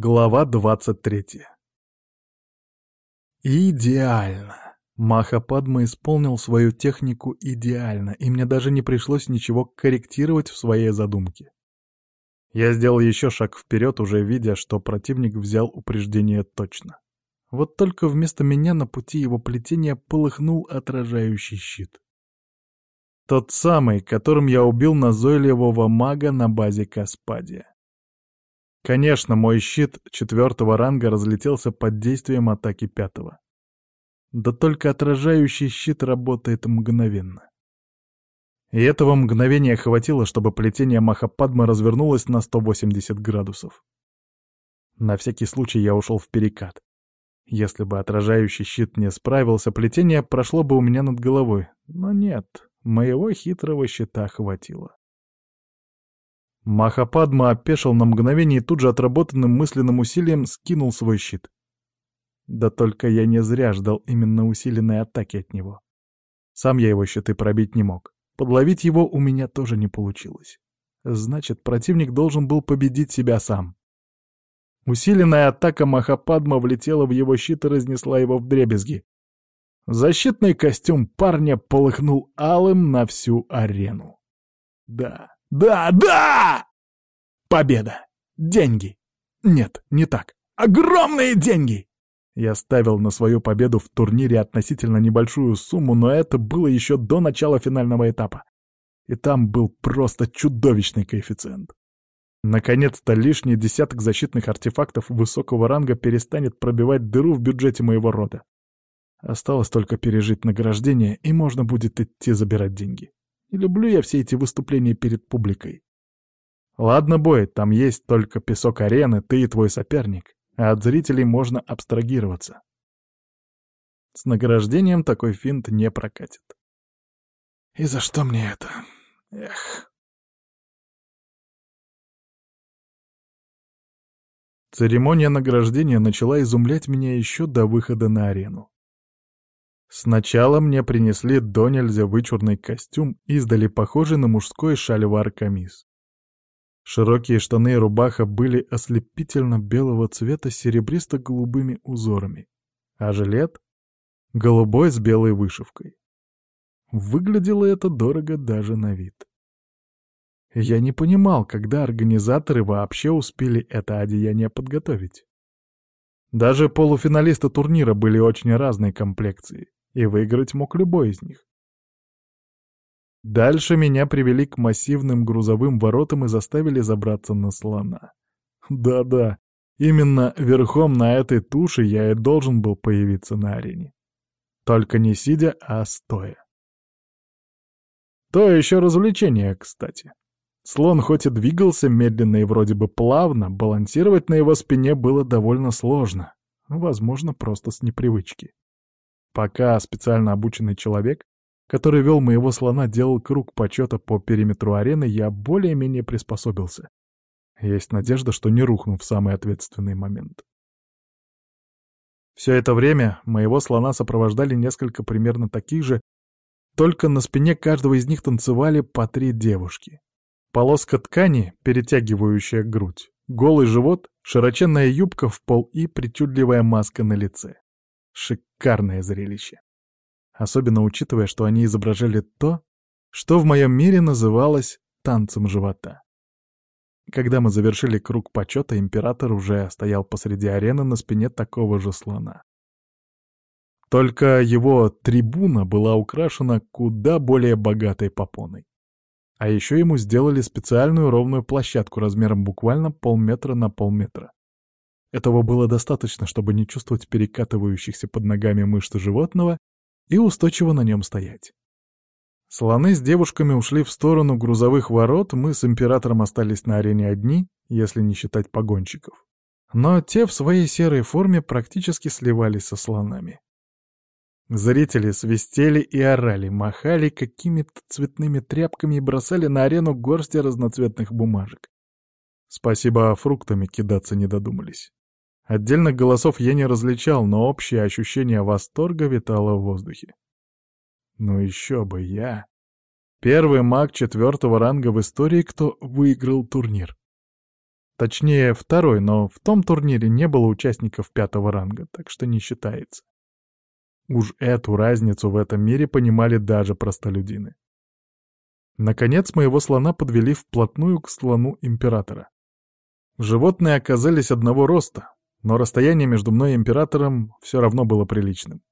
Глава 23 Идеально! Махападма исполнил свою технику идеально, и мне даже не пришлось ничего корректировать в своей задумке. Я сделал еще шаг вперед, уже видя, что противник взял упреждение точно. Вот только вместо меня на пути его плетения полыхнул отражающий щит. Тот самый, которым я убил назойливого мага на базе Каспадия. Конечно, мой щит четвертого ранга разлетелся под действием атаки пятого. Да только отражающий щит работает мгновенно. И этого мгновения хватило, чтобы плетение Махападмы развернулось на 180 градусов. На всякий случай я ушел в перекат. Если бы отражающий щит не справился, плетение прошло бы у меня над головой. Но нет, моего хитрого щита хватило. Махападма опешил на мгновение и тут же отработанным мысленным усилием скинул свой щит. Да только я не зря ждал именно усиленной атаки от него. Сам я его щиты пробить не мог. Подловить его у меня тоже не получилось. Значит, противник должен был победить себя сам. Усиленная атака Махападма влетела в его щит и разнесла его в дребезги. Защитный костюм парня полыхнул алым на всю арену. Да, да, да! Победа! Деньги! Нет, не так. Огромные деньги! Я ставил на свою победу в турнире относительно небольшую сумму, но это было еще до начала финального этапа. И там был просто чудовищный коэффициент. Наконец-то лишний десяток защитных артефактов высокого ранга перестанет пробивать дыру в бюджете моего рода. Осталось только пережить награждение, и можно будет идти забирать деньги. Люблю я все эти выступления перед публикой. Ладно, бой, там есть только песок арены, ты и твой соперник, а от зрителей можно абстрагироваться. С награждением такой финт не прокатит. И за что мне это? Эх. Церемония награждения начала изумлять меня еще до выхода на арену. Сначала мне принесли до нельзя вычурный костюм, издали похожий на мужской шальвар-камис. Широкие штаны и рубаха были ослепительно белого цвета с серебристо-голубыми узорами, а жилет — голубой с белой вышивкой. Выглядело это дорого даже на вид. Я не понимал, когда организаторы вообще успели это одеяние подготовить. Даже полуфиналисты турнира были очень разной комплекции и выиграть мог любой из них. Дальше меня привели к массивным грузовым воротам и заставили забраться на слона. Да-да, именно верхом на этой туше я и должен был появиться на арене. Только не сидя, а стоя. То еще развлечение, кстати. Слон хоть и двигался медленно и вроде бы плавно, балансировать на его спине было довольно сложно. Возможно, просто с непривычки. Пока специально обученный человек, который вел моего слона, делал круг почета по периметру арены, я более-менее приспособился. Есть надежда, что не рухну в самый ответственный момент. Все это время моего слона сопровождали несколько примерно таких же, только на спине каждого из них танцевали по три девушки. Полоска ткани, перетягивающая грудь, голый живот, широченная юбка в пол и причудливая маска на лице. Шикарное зрелище. Особенно учитывая, что они изображали то, что в моем мире называлось танцем живота. Когда мы завершили круг почета, император уже стоял посреди арены на спине такого же слона. Только его трибуна была украшена куда более богатой попоной. А еще ему сделали специальную ровную площадку размером буквально полметра на полметра. Этого было достаточно, чтобы не чувствовать перекатывающихся под ногами мышцы животного и устойчиво на нем стоять. Слоны с девушками ушли в сторону грузовых ворот, мы с императором остались на арене одни, если не считать погонщиков. Но те в своей серой форме практически сливались со слонами. Зрители свистели и орали, махали какими-то цветными тряпками и бросали на арену горсти разноцветных бумажек. Спасибо, фруктами кидаться не додумались. Отдельных голосов я не различал, но общее ощущение восторга витало в воздухе. Ну еще бы я. Первый маг четвертого ранга в истории, кто выиграл турнир. Точнее, второй, но в том турнире не было участников пятого ранга, так что не считается. Уж эту разницу в этом мире понимали даже простолюдины. Наконец моего слона подвели вплотную к слону императора. Животные оказались одного роста, но расстояние между мной и императором все равно было приличным.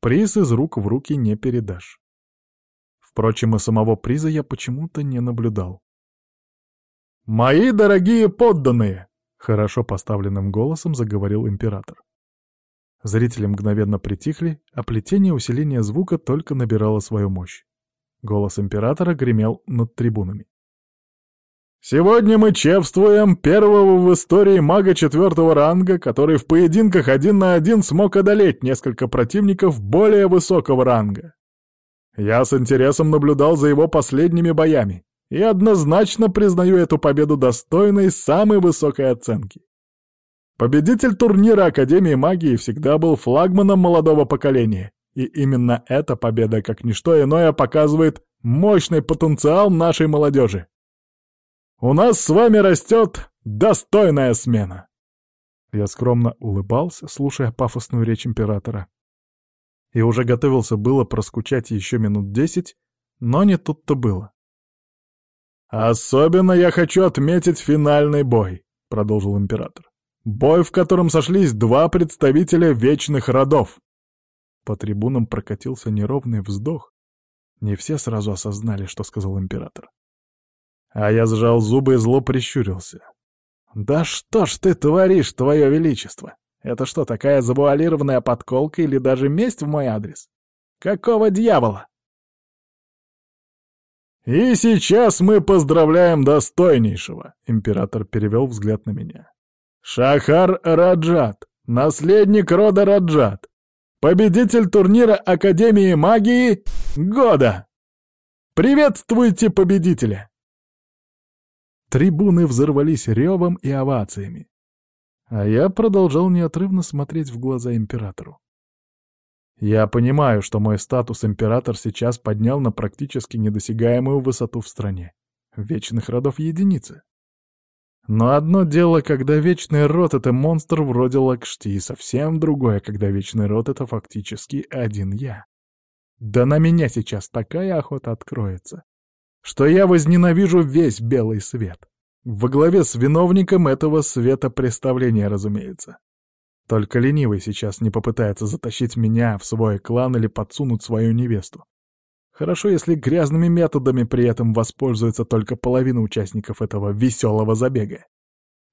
Приз из рук в руки не передашь. Впрочем, и самого приза я почему-то не наблюдал. «Мои дорогие подданные!» — хорошо поставленным голосом заговорил император. Зрители мгновенно притихли, а плетение усиления звука только набирало свою мощь. Голос императора гремел над трибунами. «Сегодня мы чествуем первого в истории мага четвертого ранга, который в поединках один на один смог одолеть несколько противников более высокого ранга. Я с интересом наблюдал за его последними боями и однозначно признаю эту победу достойной самой высокой оценки. Победитель турнира Академии магии всегда был флагманом молодого поколения, и именно эта победа, как ничто иное, показывает мощный потенциал нашей молодежи. У нас с вами растет достойная смена. Я скромно улыбался, слушая пафосную речь императора. И уже готовился было проскучать еще минут десять, но не тут-то было. «Особенно я хочу отметить финальный бой», — продолжил император. «Бой, в котором сошлись два представителя вечных родов». По трибунам прокатился неровный вздох. Не все сразу осознали, что сказал император. А я сжал зубы и зло прищурился. «Да что ж ты творишь, твое величество? Это что, такая завуалированная подколка или даже месть в мой адрес? Какого дьявола?» «И сейчас мы поздравляем достойнейшего», — император перевел взгляд на меня. «Шахар Раджат, наследник рода Раджат, победитель турнира Академии магии года! Приветствуйте победителя!» Трибуны взорвались ревом и овациями. А я продолжал неотрывно смотреть в глаза императору. Я понимаю, что мой статус император сейчас поднял на практически недосягаемую высоту в стране. Вечных родов единицы. Но одно дело, когда Вечный Род — это монстр вроде Лакшти, и совсем другое, когда Вечный Род — это фактически один я. Да на меня сейчас такая охота откроется, что я возненавижу весь белый свет. Во главе с виновником этого света представления, разумеется. Только ленивый сейчас не попытается затащить меня в свой клан или подсунуть свою невесту. Хорошо, если грязными методами при этом воспользуется только половина участников этого веселого забега.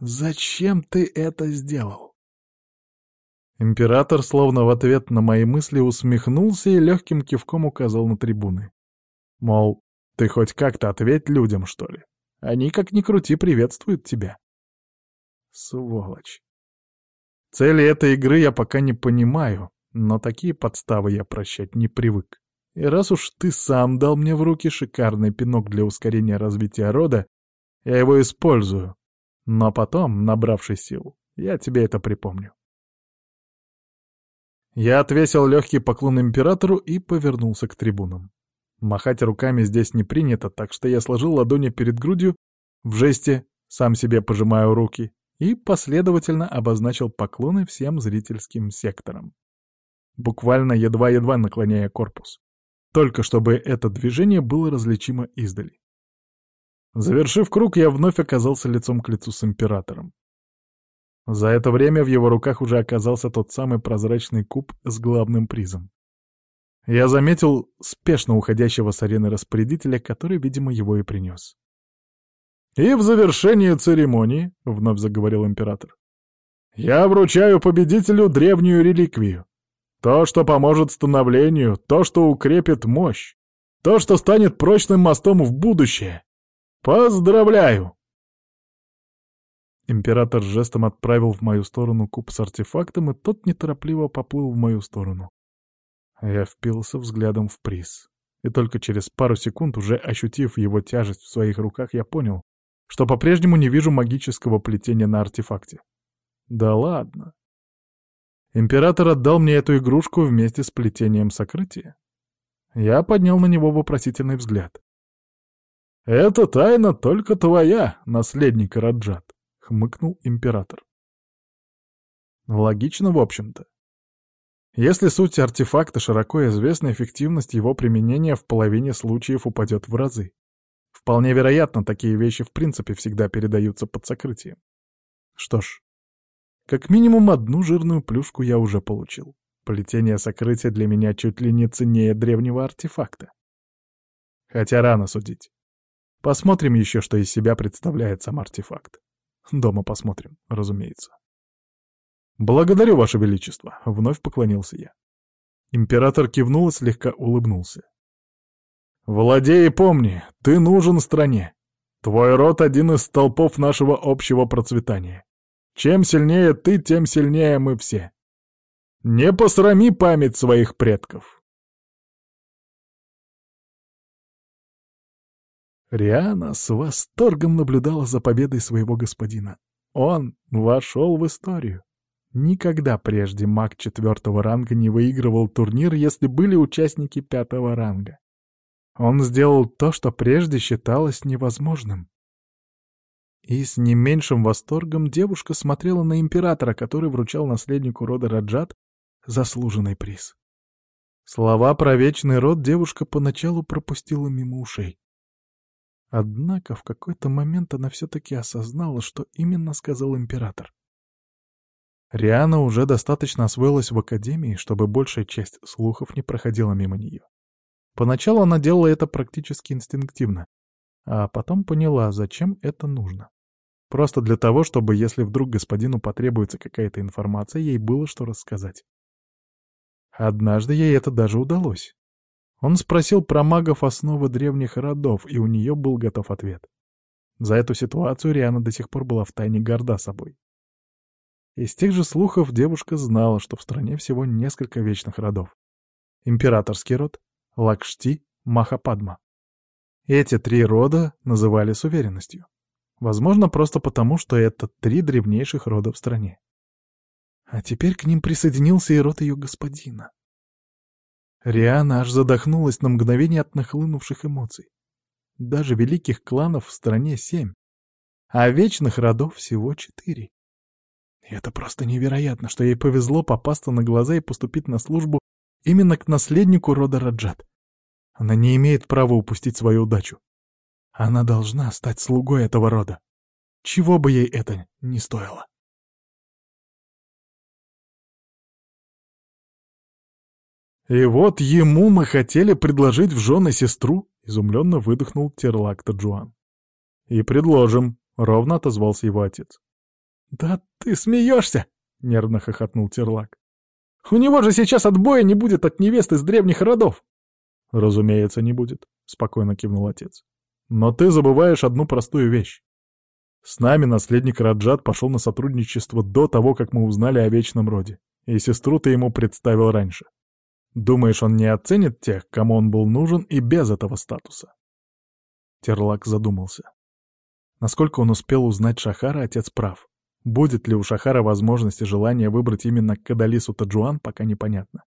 Зачем ты это сделал? Император, словно в ответ на мои мысли, усмехнулся и легким кивком указал на трибуны. Мол, ты хоть как-то ответь людям, что ли? Они, как ни крути, приветствуют тебя. Сволочь. Цели этой игры я пока не понимаю, но такие подставы я прощать не привык. И раз уж ты сам дал мне в руки шикарный пинок для ускорения развития рода, я его использую. Но потом, набравшись сил, я тебе это припомню. Я отвесил легкий поклон императору и повернулся к трибунам. Махать руками здесь не принято, так что я сложил ладони перед грудью, в жесте сам себе пожимаю руки, и последовательно обозначил поклоны всем зрительским секторам. Буквально едва-едва наклоняя корпус. Только чтобы это движение было различимо издали. Завершив круг, я вновь оказался лицом к лицу с императором. За это время в его руках уже оказался тот самый прозрачный куб с главным призом. Я заметил спешно уходящего с арены распорядителя, который, видимо, его и принес. «И в завершении церемонии», — вновь заговорил император, — «я вручаю победителю древнюю реликвию. То, что поможет становлению, то, что укрепит мощь, то, что станет прочным мостом в будущее. Поздравляю!» Император жестом отправил в мою сторону куб с артефактом, и тот неторопливо поплыл в мою сторону. Я впился взглядом в приз. И только через пару секунд, уже ощутив его тяжесть в своих руках, я понял, что по-прежнему не вижу магического плетения на артефакте. Да ладно. Император отдал мне эту игрушку вместе с плетением сокрытия. Я поднял на него вопросительный взгляд. «Это тайна только твоя, наследник Раджат», — хмыкнул император. Логично, в общем-то. Если суть артефакта широко известна, эффективность его применения в половине случаев упадет в разы. Вполне вероятно, такие вещи в принципе всегда передаются под сокрытием. Что ж, как минимум одну жирную плюшку я уже получил. Плетение сокрытия для меня чуть ли не ценнее древнего артефакта. Хотя рано судить. Посмотрим еще, что из себя представляет сам артефакт. Дома посмотрим, разумеется. «Благодарю, Ваше Величество!» — вновь поклонился я. Император кивнул и слегка улыбнулся. «Владей и помни, ты нужен стране. Твой род — один из столпов нашего общего процветания. Чем сильнее ты, тем сильнее мы все. Не посрами память своих предков!» Риана с восторгом наблюдала за победой своего господина. Он вошел в историю. Никогда прежде маг четвертого ранга не выигрывал турнир, если были участники пятого ранга. Он сделал то, что прежде считалось невозможным. И с не меньшим восторгом девушка смотрела на императора, который вручал наследнику рода Раджат заслуженный приз. Слова про вечный род девушка поначалу пропустила мимо ушей. Однако в какой-то момент она все-таки осознала, что именно сказал император. Риана уже достаточно освоилась в академии, чтобы большая часть слухов не проходила мимо нее. Поначалу она делала это практически инстинктивно, а потом поняла, зачем это нужно. Просто для того, чтобы, если вдруг господину потребуется какая-то информация, ей было что рассказать. Однажды ей это даже удалось. Он спросил про магов основы древних родов, и у нее был готов ответ. За эту ситуацию Риана до сих пор была втайне горда собой. Из тех же слухов девушка знала, что в стране всего несколько вечных родов. Императорский род, Лакшти, Махападма. Эти три рода называли с уверенностью. Возможно, просто потому, что это три древнейших рода в стране. А теперь к ним присоединился и род ее господина. Риана аж задохнулась на мгновение от нахлынувших эмоций. Даже великих кланов в стране семь, а вечных родов всего четыре. Это просто невероятно, что ей повезло попасться на глаза и поступить на службу именно к наследнику рода Раджат. Она не имеет права упустить свою удачу. Она должна стать слугой этого рода. Чего бы ей это ни стоило. «И вот ему мы хотели предложить в жены сестру?» — изумленно выдохнул Терлак Таджуан. «И предложим», — ровно отозвался его отец. «Да ты смеешься!» — нервно хохотнул Терлак. «У него же сейчас отбоя не будет от невесты из древних родов!» «Разумеется, не будет», — спокойно кивнул отец. «Но ты забываешь одну простую вещь. С нами наследник Раджат пошел на сотрудничество до того, как мы узнали о Вечном Роде, и сестру ты ему представил раньше. Думаешь, он не оценит тех, кому он был нужен и без этого статуса?» Терлак задумался. Насколько он успел узнать Шахара, отец прав. Будет ли у Шахара возможность и желание выбрать именно Кадалису Таджуан, пока непонятно.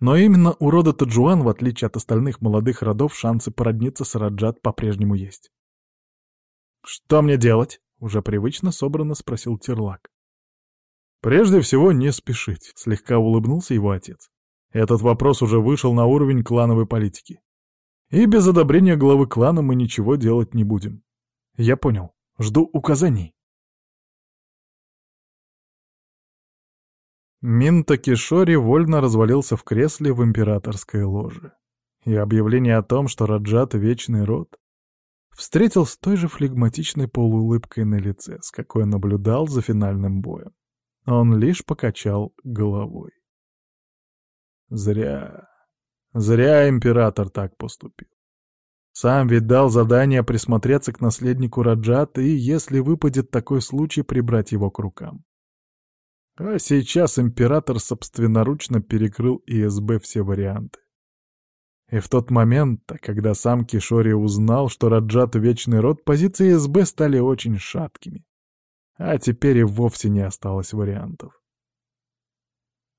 Но именно у рода Таджуан, в отличие от остальных молодых родов, шансы породниться с Раджат по-прежнему есть. «Что мне делать?» — уже привычно собрано спросил Терлак. «Прежде всего, не спешить», — слегка улыбнулся его отец. «Этот вопрос уже вышел на уровень клановой политики. И без одобрения главы клана мы ничего делать не будем. Я понял. Жду указаний». Минта Кишори вольно развалился в кресле в императорской ложе. И объявление о том, что Раджат — вечный род, встретил с той же флегматичной полуулыбкой на лице, с какой наблюдал за финальным боем. Он лишь покачал головой. Зря. Зря император так поступил. Сам ведь дал задание присмотреться к наследнику Раджата и, если выпадет такой случай, прибрать его к рукам. А сейчас император собственноручно перекрыл ИСБ все варианты. И в тот момент, когда сам Кишори узнал, что Раджат — вечный род, позиции ИСБ стали очень шаткими. А теперь и вовсе не осталось вариантов.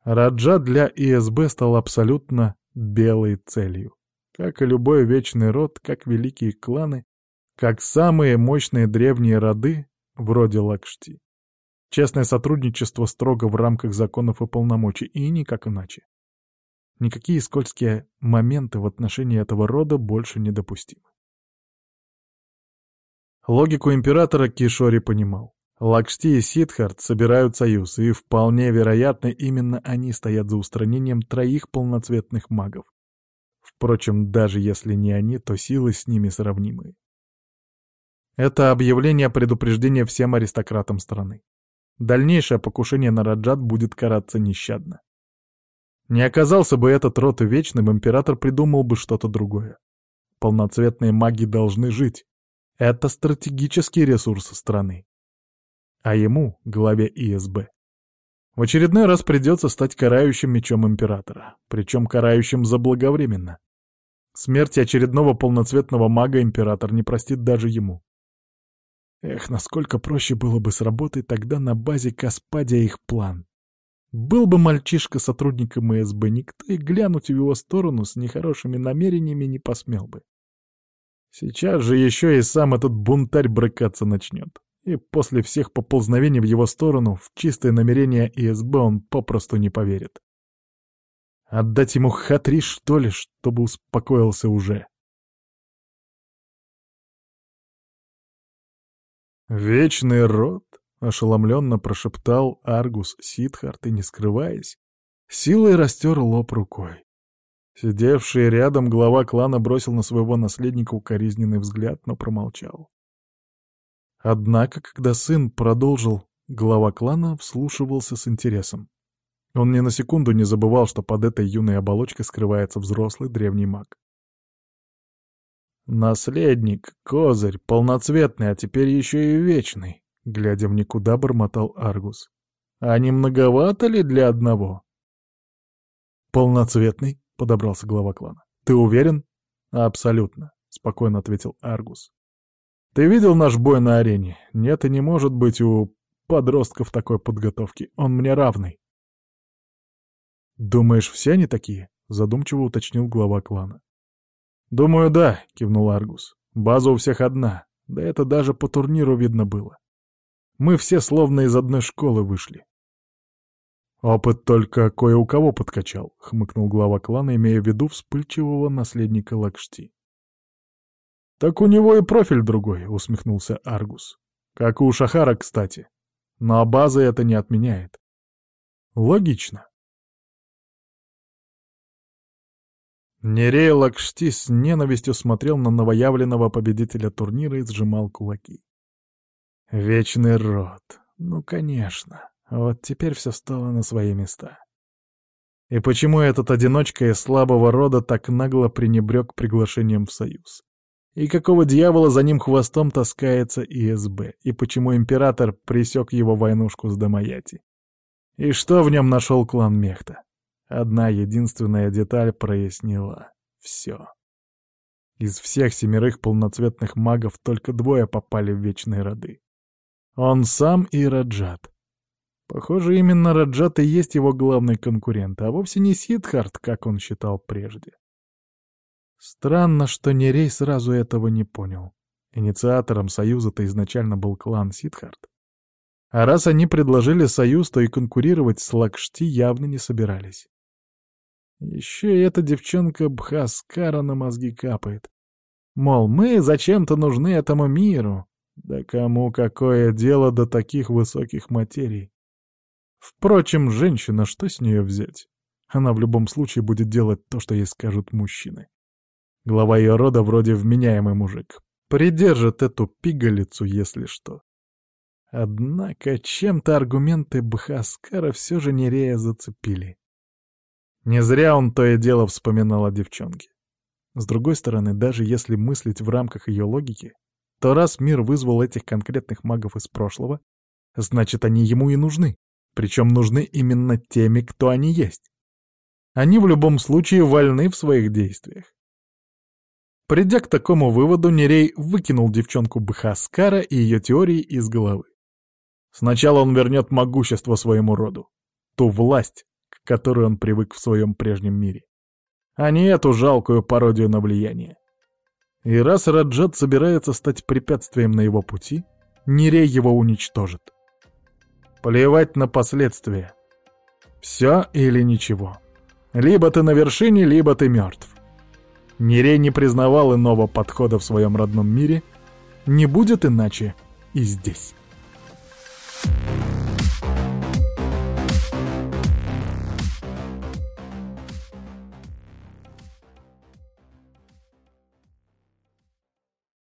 Раджат для ИСБ стал абсолютно белой целью. Как и любой вечный род, как великие кланы, как самые мощные древние роды, вроде Лакшти. Честное сотрудничество строго в рамках законов и полномочий, и никак иначе. Никакие скользкие моменты в отношении этого рода больше недопустимы. Логику императора Кишори понимал. Лакшти и Сидхарт собирают союз, и вполне вероятно, именно они стоят за устранением троих полноцветных магов. Впрочем, даже если не они, то силы с ними сравнимые. Это объявление предупреждения всем аристократам страны. Дальнейшее покушение на Раджат будет караться нещадно. Не оказался бы этот род вечным, император придумал бы что-то другое. Полноцветные маги должны жить. Это стратегический ресурс страны. А ему, главе ИСБ, в очередной раз придется стать карающим мечом императора, причем карающим заблаговременно. Смерти очередного полноцветного мага император не простит даже ему. Эх, насколько проще было бы сработать тогда на базе Каспадия их план. Был бы мальчишка сотрудником МСБ, никто и глянуть в его сторону с нехорошими намерениями не посмел бы. Сейчас же еще и сам этот бунтарь брыкаться начнет. И после всех поползновений в его сторону в чистое намерение ИСБ он попросту не поверит. Отдать ему хатри, что ли, чтобы успокоился уже. «Вечный род?» — ошеломленно прошептал Аргус Сидхарт и, не скрываясь, силой растер лоб рукой. Сидевший рядом глава клана бросил на своего наследника укоризненный взгляд, но промолчал. Однако, когда сын продолжил, глава клана вслушивался с интересом. Он ни на секунду не забывал, что под этой юной оболочкой скрывается взрослый древний маг. «Наследник, козырь, полноцветный, а теперь еще и вечный», — глядя в никуда, бормотал Аргус. «А не многовато ли для одного?» «Полноцветный?» — подобрался глава клана. «Ты уверен?» «Абсолютно», — спокойно ответил Аргус. «Ты видел наш бой на арене? Нет и не может быть у подростков такой подготовки. Он мне равный». «Думаешь, все они такие?» — задумчиво уточнил глава клана. «Думаю, да», — кивнул Аргус. «База у всех одна. Да это даже по турниру видно было. Мы все словно из одной школы вышли». «Опыт только кое у кого подкачал», — хмыкнул глава клана, имея в виду вспыльчивого наследника Лакшти. «Так у него и профиль другой», — усмехнулся Аргус. «Как и у Шахара, кстати. Но база это не отменяет». «Логично», Нерей Лакшти с ненавистью смотрел на новоявленного победителя турнира и сжимал кулаки. Вечный род. Ну, конечно. Вот теперь все стало на свои места. И почему этот одиночка из слабого рода так нагло пренебрег приглашением в союз? И какого дьявола за ним хвостом таскается ИСБ? И почему император пресек его войнушку с Дамаяти? И что в нем нашел клан Мехта? Одна единственная деталь прояснила все. Из всех семерых полноцветных магов только двое попали в вечные роды. Он сам и Раджат. Похоже, именно Раджат и есть его главный конкурент, а вовсе не Сидхарт, как он считал прежде. Странно, что Нерей сразу этого не понял. Инициатором союза-то изначально был клан Сидхарт. А раз они предложили союз, то и конкурировать с Лакшти явно не собирались. Еще и эта девчонка Бхаскара на мозги капает. Мол, мы зачем-то нужны этому миру. Да кому какое дело до таких высоких материй? Впрочем, женщина, что с нее взять? Она в любом случае будет делать то, что ей скажут мужчины. Глава ее рода вроде вменяемый мужик. Придержит эту пигалицу, если что. Однако чем-то аргументы Бхаскара все же Нерея зацепили. Не зря он то и дело вспоминал о девчонке. С другой стороны, даже если мыслить в рамках ее логики, то раз мир вызвал этих конкретных магов из прошлого, значит, они ему и нужны. Причем нужны именно теми, кто они есть. Они в любом случае вольны в своих действиях. Придя к такому выводу, Нерей выкинул девчонку Бхаскара и ее теории из головы. Сначала он вернет могущество своему роду. Ту власть, к которой он привык в своем прежнем мире. А не эту жалкую пародию на влияние. И раз Раджат собирается стать препятствием на его пути, Нерей его уничтожит. Плевать на последствия. Все или ничего. Либо ты на вершине, либо ты мертв. Нерей не признавал иного подхода в своем родном мире, не будет иначе и здесь.